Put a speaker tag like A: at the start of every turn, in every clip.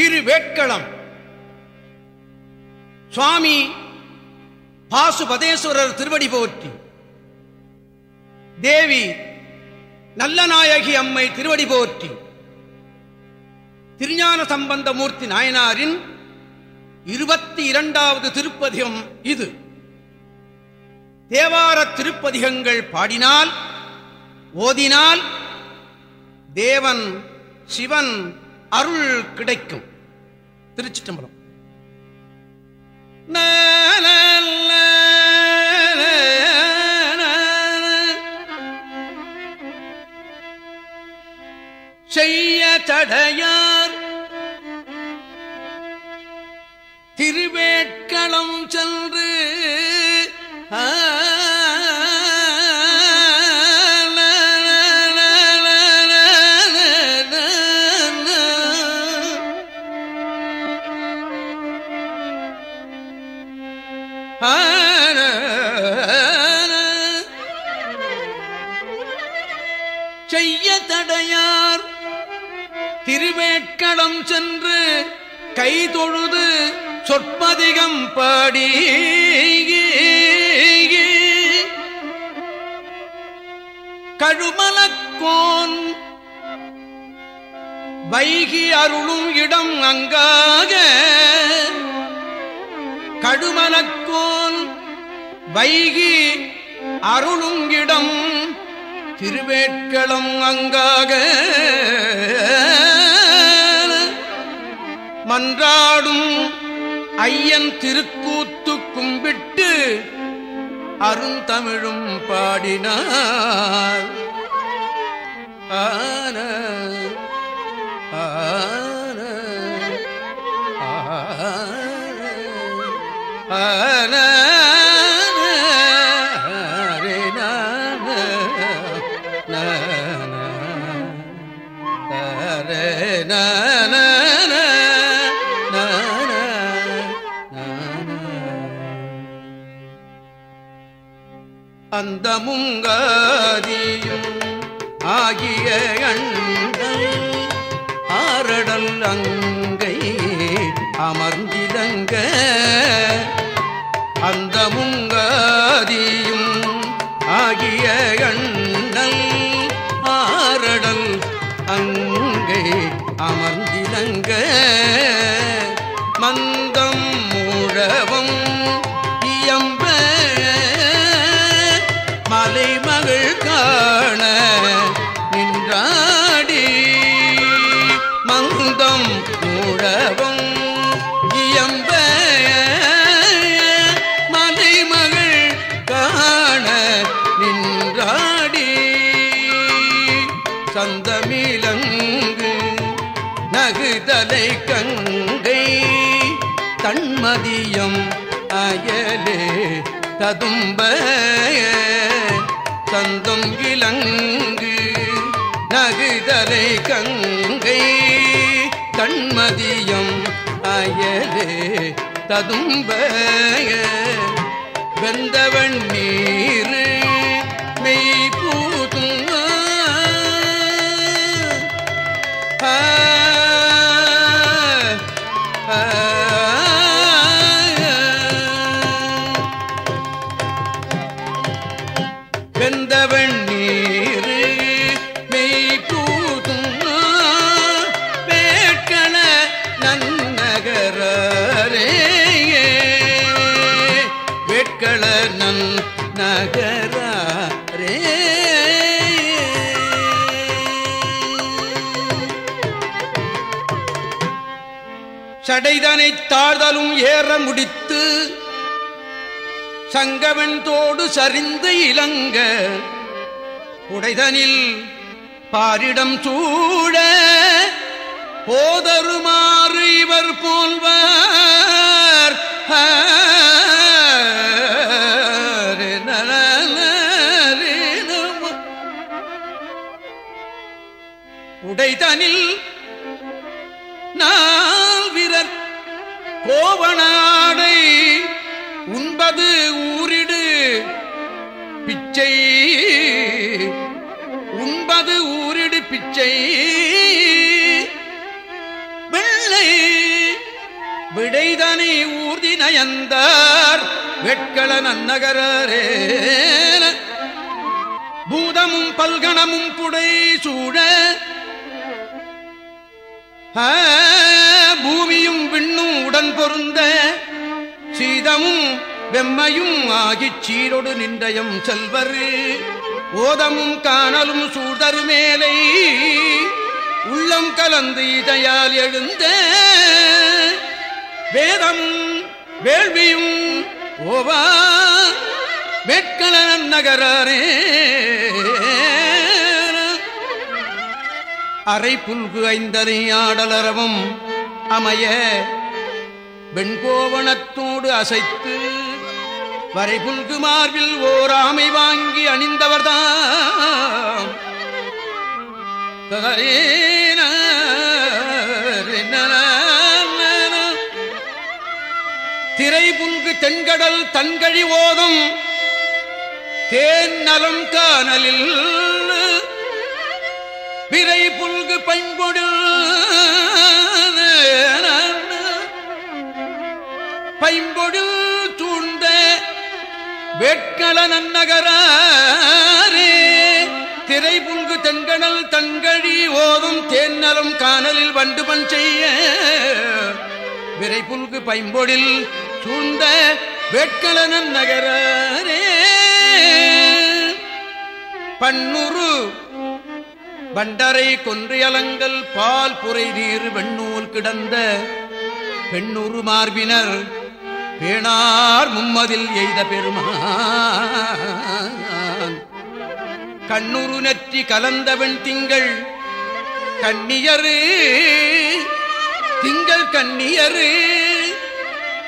A: திருவேட்களம் சுவாமி பாசுபதேஸ்வரர் திருவடி போற்றி. தேவி நல்லநாயகி அம்மை திருவடி போற்றி. திருஞான சம்பந்தமூர்த்தி நாயனாரின் இருபத்தி இரண்டாவது திருப்பதிகம் இது. தேவார திருப்பதிகங்கள் பாடினால் ஓதினால் தேவன் சிவன் அருள் கிடைக்கும். திருச்சிட்டம்பலம். செய்ய தடையார் திருவேட்களம் சென்று பிள்ளையார் திருவேட்களம் சென்று கை தொழுது சொற்பதிகம் பாடி. கழுமலக்கோன் வைகி அருளும் இடம் அங்காக. கடுமலக்கோன் வைகி அருளும் இடம் திருவேட்களம் அங்காக மன்றாடும் ஐயன் திருக்கூத்து கும்பிட்டு அருந்தமிழும் பாடினார். ஆன ஆன ஆன. மூழவம் இயம்ப மலைமகள் காண நின்றாடி. மந்தம் மூழவம் இயம்ப மலைமகள் காண நின்றாடி. சந்தமிலங்கு நகுதலை கங்கை தன்மதியம் அயலே ததும்ப சந்தம் இலங்கு நகுதலை கங்கை கண்மதியம் அயலே ததும்ப வெந்தவண்ணி நகரா ரே. சடைதனை தாழ்தலும் ஏற முடித்து சங்கவன் தோடு சரிந்து இலங்க உடைதனில் பாரிடம் சூழ போதருமாறு இவர் போல்வார். கடலில் நாவிரர் கோவனாடை உண்பது ஊரிடு பிச்சை. உண்பது ஊரிடு பிச்சை. வெள்ளை விடைதனை ஊர்தி நயந்தார் வெட்கள நன்னகரே பூதமும் பல்கணமும் புடை சூழ பூமியும் விண்ணும் உடன் பொருந்த சீதமும் வெம்மையும் ஆகிச் சீரொடு நின்றயம் செல்வர். ஓதமும் காணலும் சூழ்தரு மேலை உள்ளம் கலந்து இதையால் எழுந்த வேதமும் வேள்வியும் ஓவா வெட்கலன் நகரே அரை புல்கு ஐந்தரை ஆடலரவும் அமைய வெண்கோவணத்தோடு அசைத்து வரை புல்கு மார்பில் ஓர் ஆமை வாங்கி அணிந்தவர்தான் திரை புல்கு தென்கடல் தன்கழி ஓதும் தேன் நலம் காணலில் விரை புல்கு பைம்பொடு பைம்பொடு தூண்ட வேட்கள நன்னகரே திரை புல்கு தென்கடல் தங்கழி ஓதும் தேன்னலும் காணலில் வண்டு பண் செய்ய. விரை புல்கு பைம்பொடில் சூழ்ந்த வேட்கள நகரே பன்னுரு பண்டரை கொன்றியலங்கள் பால் புரை நீர் வெண்ணூல் கிடந்த பெண்ணுரு மார்பினர் பேணார் மும்மதில் எய்த பெருமான். கண்ணுரு நெற்றி கலந்தவன் திங்கள் கண்ணியரு திங்கள் கண்ணியரு.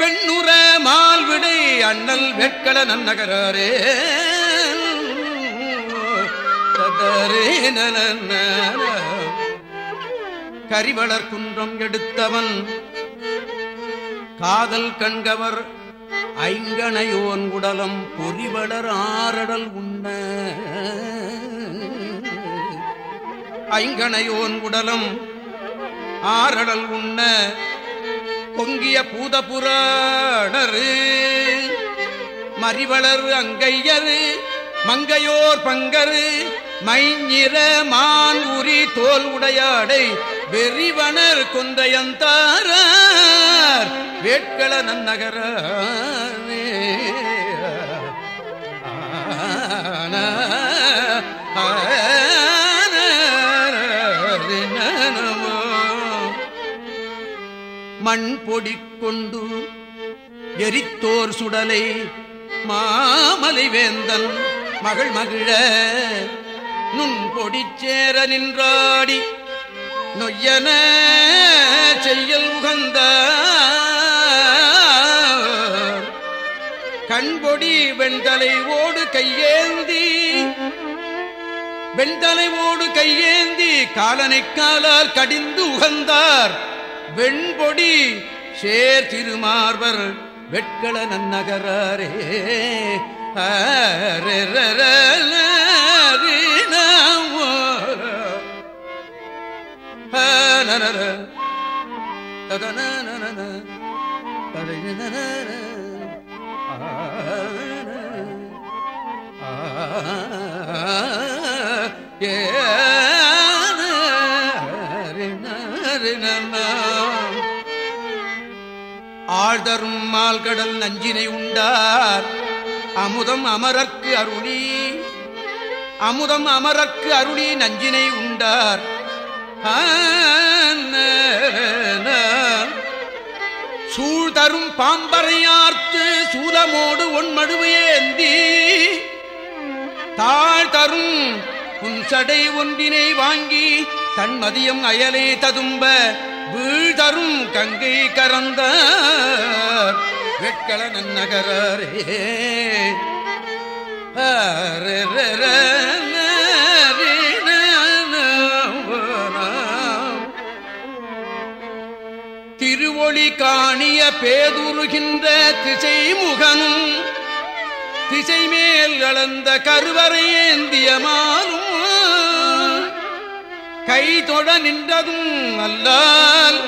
A: வெண்ணுற மால்விடை அண்ணல் வெட்கள நன்னகரே கரிவளர் குன்றம் எடுத்தவன் காதல் கண்கவர் ஐங்கனையோன் உடலம் பொறிவளர் ஆரடல் உண்ண. ஐங்கனையோன் உடலம் ஆரடல் உண்ண. பொங்கிய பூதபுராணரு மறிவளர் அங்கையரு மங்கையோர் பங்கரு மைஞ்சிற மான் உரி தோல் உடையாடை வெறிவனர் கொந்தையந்தாரார் வேட்கள நன்னகர மண் பொடி கொண்டு எரித்தோர் சுடலை மாமலை வேந்தன் மகள் மகிழ நுண் பொடிச்சேர நின்றாடி நொய்யன செய்யல் உகந்த கண்பொடி வெண்தலை ஓடு கையேந்தி வெண்தலை ஓடு கையேந்தி காலனை காலால் கடிந்து உகந்தார். வெண்பொடி சேர் திருமார்வர் வெட்கள நன்னகரே அரே ஆழ்தரும் மால்கடல் நஞ்சினை உண்டார். அமுதம் அமரர்க்கு அருளி. அமுதம் அமரர்க்கு அருளி நஞ்சினை உண்டார். சூழ்தரும் பாம்பறையார்த்து சூலமோடு ஒன்மடுவு ஏந்தி. தாழ் தரும் புன்சடை ஒன்றினை வாங்கி தன்மதியம் அயலே ததும்ப. வீழ்தரும் கங்கை கறந்த வெட்கள நன்னகரே காணிய பேதுருகின்ற திசை முகனும் திசை மேல் அளந்த கருவறை ஏந்தியமானும் கை தொட நின்றதும் அல்லால்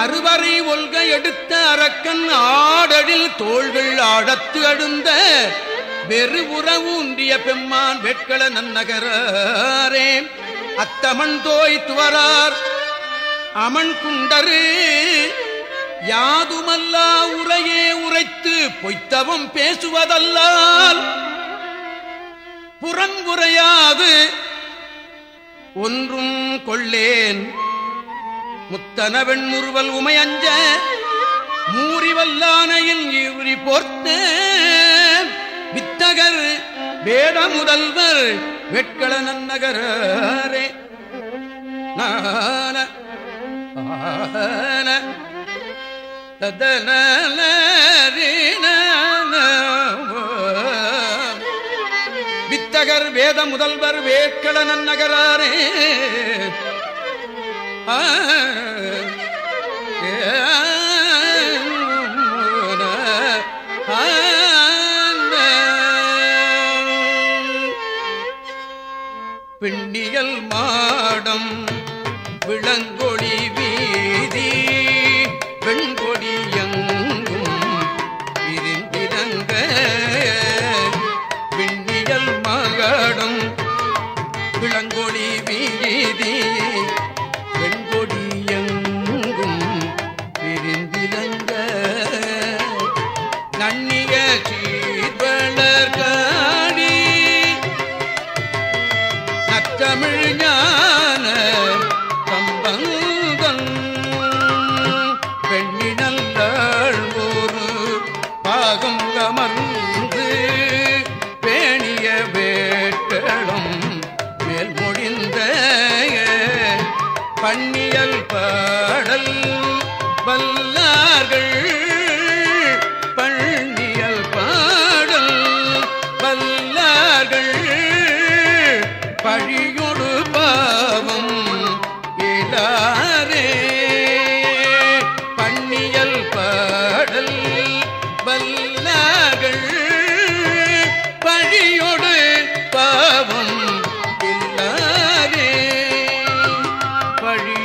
A: அறுவரை ஒல்க எடுத்த அரக்கன் ஆடலில் தோள்கள் ஆடத்து அழுந்த வெறு உறவூன்றிய பெம்மான் வெட்கள நன்னகரே அத்தமன் தோய் துவரார் அமன் குண்டரு. யாதுமல்லா உரையே உரைத்து பொய்த்தவம் பேசுவதல்லால் புறங்குறையாது ஒன்றும் கொள்ளேன். முத்தன வெண்முறுவல் உமையஞ்ச மூறிவல்லானையில் இவரி போர்த்த வித்தகர் வேட முதல்வர் வெட்கள நன்னகரே நான ஆன வித்தகர் வேத முதல்வர் வேட்கள நன்னகரே ஆ தமிழ் ஞான வழி